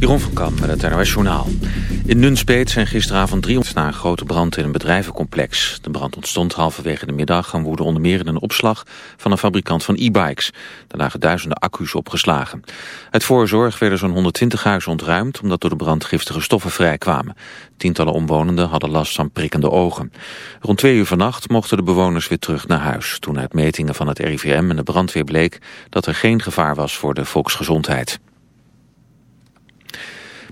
Jeroen van Kam met het NOS Journaal. In Nunspeet zijn gisteravond drie na een grote brand in een bedrijvencomplex. De brand ontstond halverwege de middag en woedde onder meer in een opslag van een fabrikant van e-bikes. Er lagen duizenden accu's opgeslagen. Uit voorzorg werden zo'n 120 huizen ontruimd omdat door de brand giftige stoffen vrijkwamen. Tientallen omwonenden hadden last van prikkende ogen. Rond twee uur vannacht mochten de bewoners weer terug naar huis. Toen uit metingen van het RIVM en de brandweer bleek dat er geen gevaar was voor de volksgezondheid.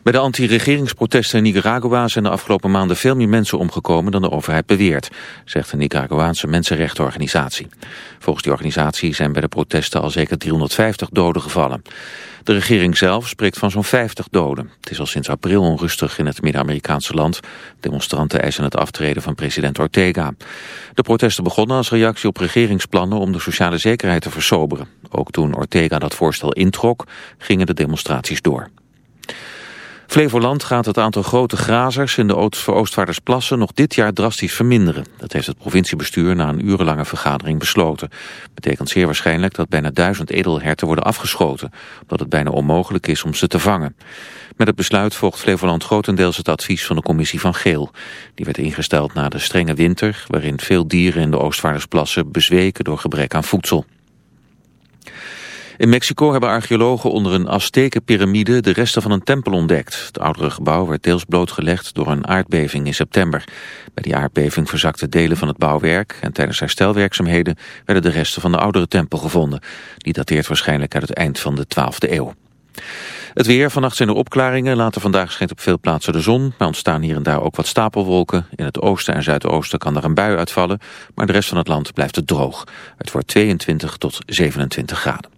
Bij de anti-regeringsprotesten in Nicaragua zijn de afgelopen maanden veel meer mensen omgekomen dan de overheid beweert, zegt de Nicaraguaanse mensenrechtenorganisatie. Volgens die organisatie zijn bij de protesten al zeker 350 doden gevallen. De regering zelf spreekt van zo'n 50 doden. Het is al sinds april onrustig in het Midden-Amerikaanse land. Demonstranten eisen het aftreden van president Ortega. De protesten begonnen als reactie op regeringsplannen om de sociale zekerheid te versoberen. Ook toen Ortega dat voorstel introk, gingen de demonstraties door. Flevoland gaat het aantal grote grazers in de Oostvaardersplassen nog dit jaar drastisch verminderen. Dat heeft het provinciebestuur na een urenlange vergadering besloten. Betekent zeer waarschijnlijk dat bijna duizend edelherten worden afgeschoten, omdat het bijna onmogelijk is om ze te vangen. Met het besluit volgt Flevoland grotendeels het advies van de commissie van Geel. Die werd ingesteld na de strenge winter, waarin veel dieren in de Oostvaardersplassen bezweken door gebrek aan voedsel. In Mexico hebben archeologen onder een Aztekenpyramide de resten van een tempel ontdekt. Het oudere gebouw werd deels blootgelegd door een aardbeving in september. Bij die aardbeving verzakten delen van het bouwwerk en tijdens herstelwerkzaamheden werden de resten van de oudere tempel gevonden. Die dateert waarschijnlijk uit het eind van de 12e eeuw. Het weer, vannacht zijn er opklaringen. Later vandaag schijnt op veel plaatsen de zon. Maar ontstaan hier en daar ook wat stapelwolken. In het oosten en zuidoosten kan er een bui uitvallen. Maar de rest van het land blijft het droog. Het wordt 22 tot 27 graden.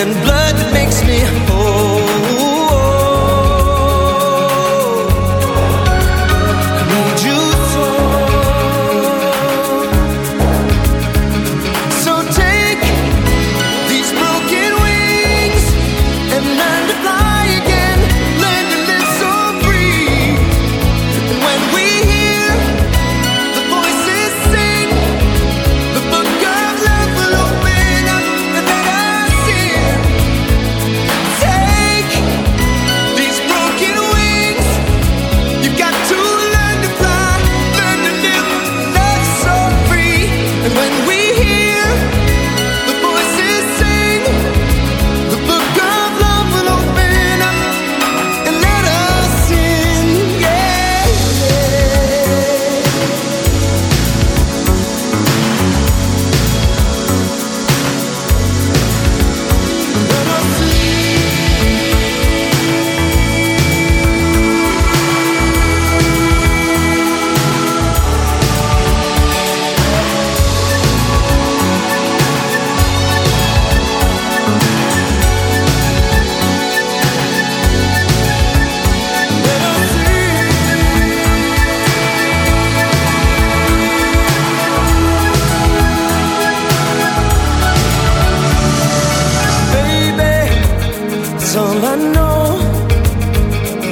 And blood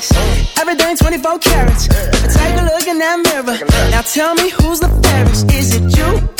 carrots. Everything 24 carats. Take a look in that mirror. Now tell me who's the fairest. Is it you?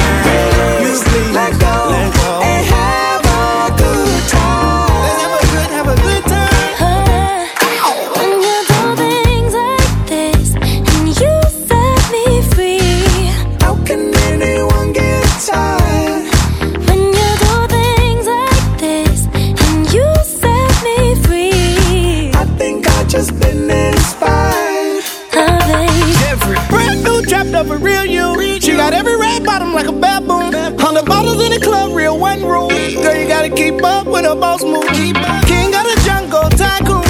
Gotta keep up with a boss move. King of the jungle, tycoon.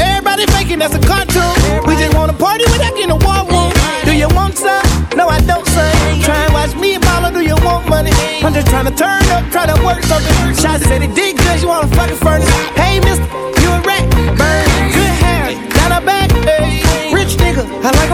Everybody faking that's a cartoon. We just wanna party without getting a war room. Do you want some? No, I don't, son. Try and watch me and mama, do you want money? I'm just trying to turn up, try to work something. Shots said it did good, you wanna fucking furnace. Hey, mister, you a rat. Burn, good hair, down her back. Hey, rich nigga, I like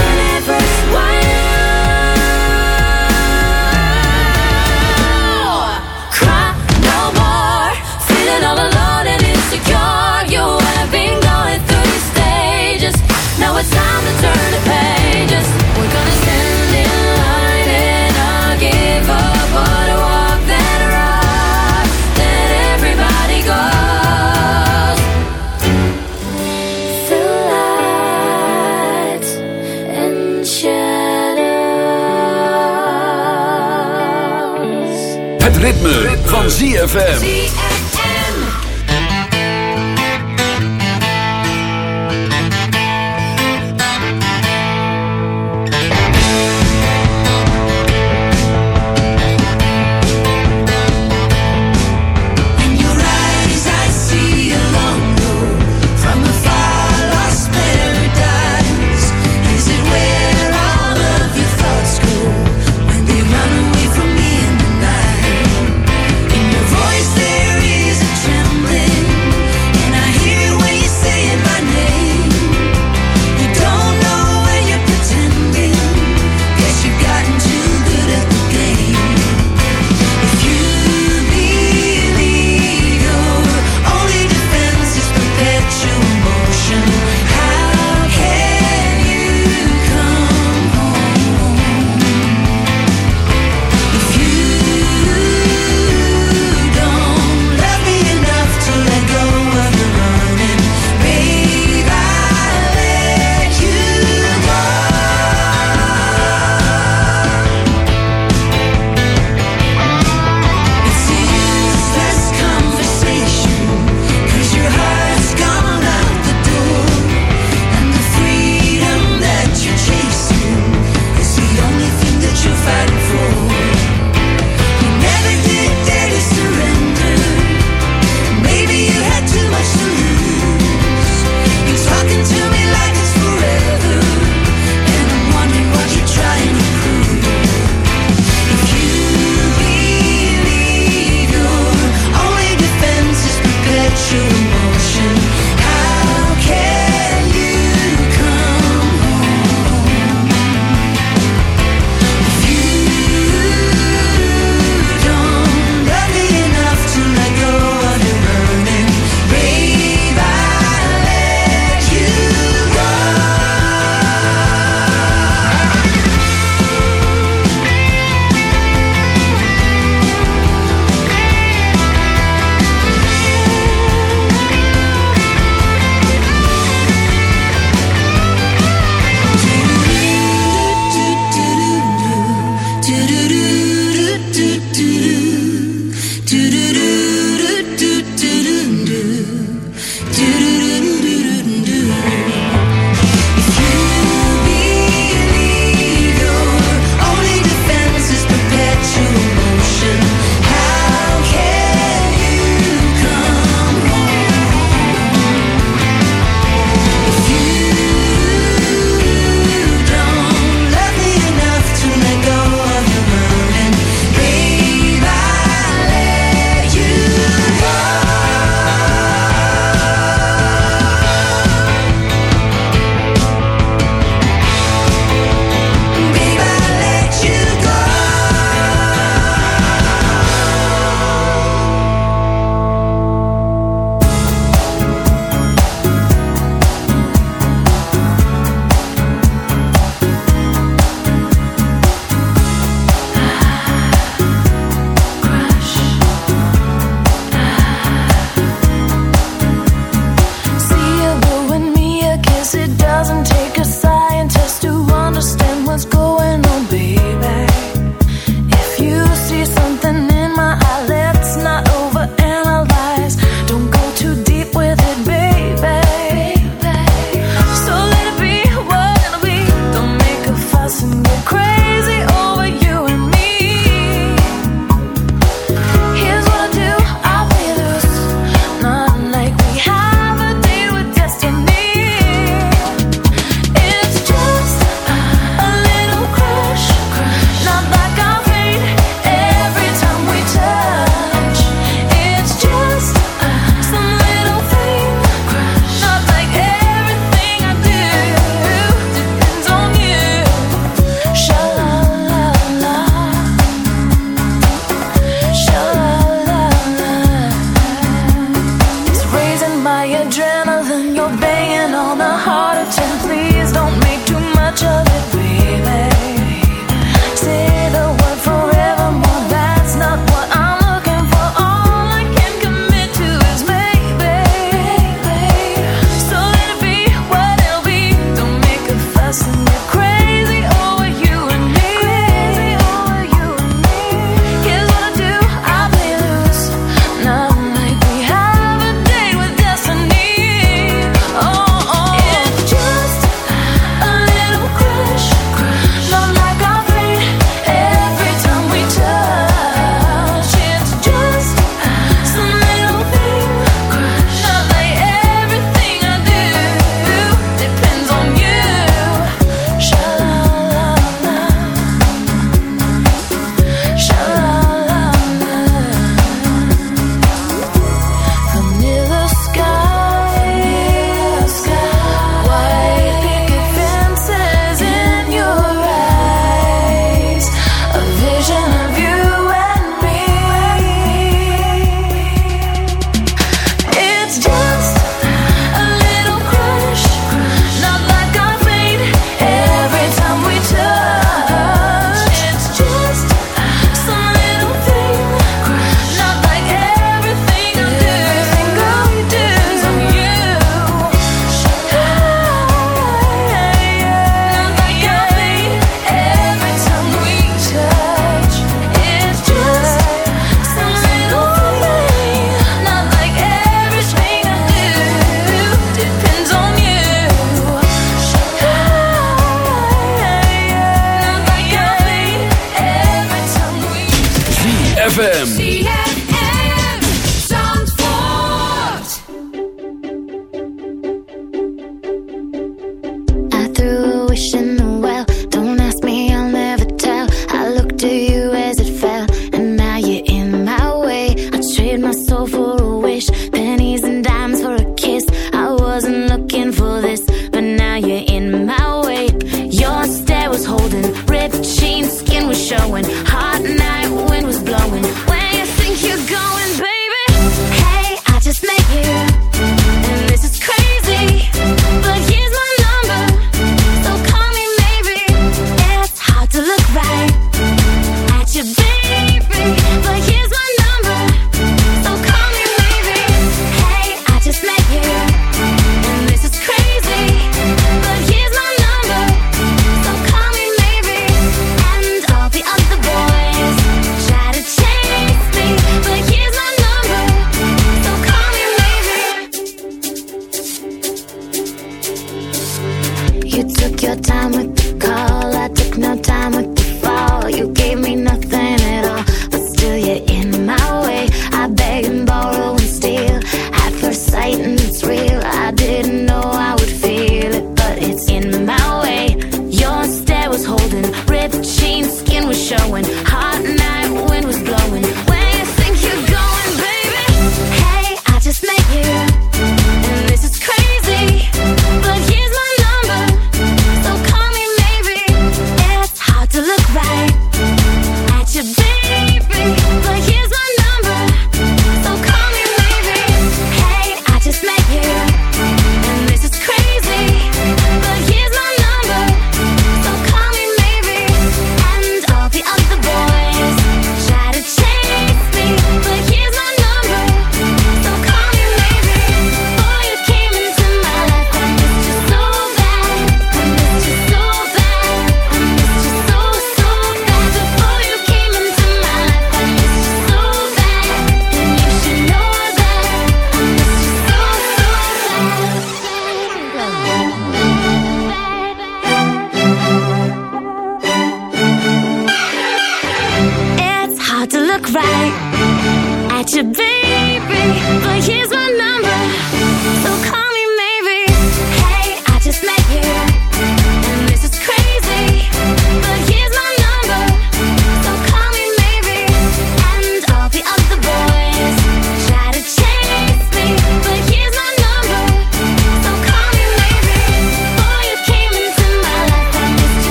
ritme, van ZFM.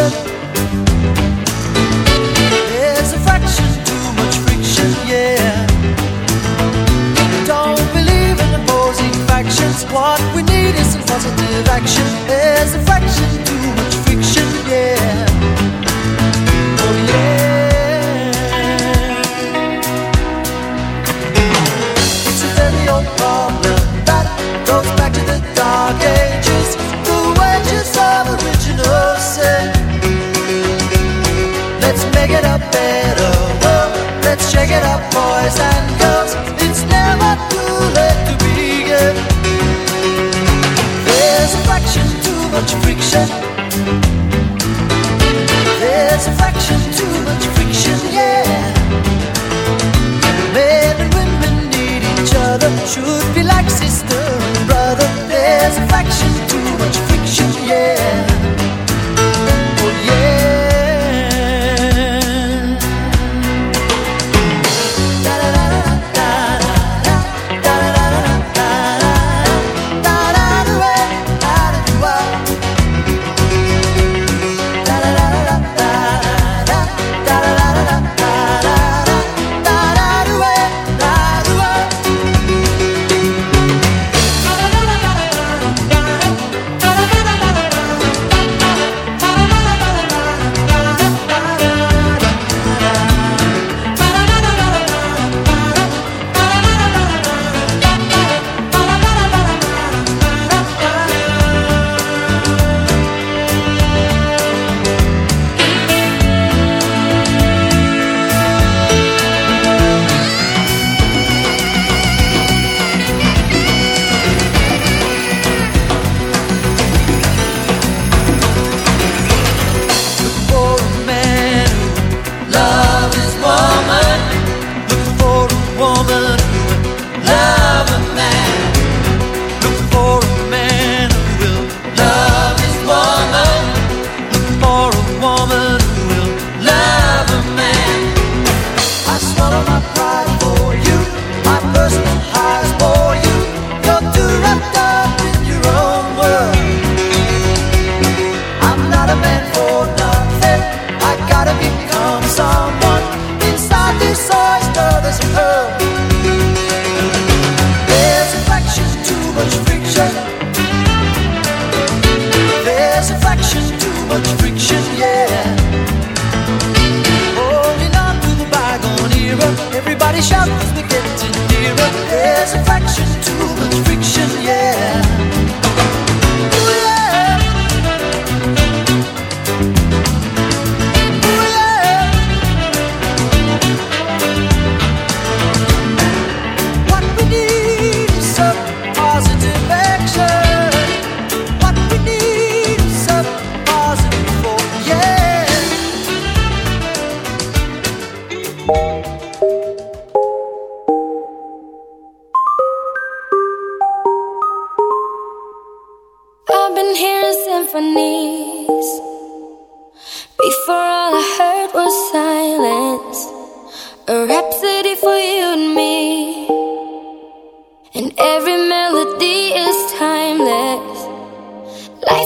said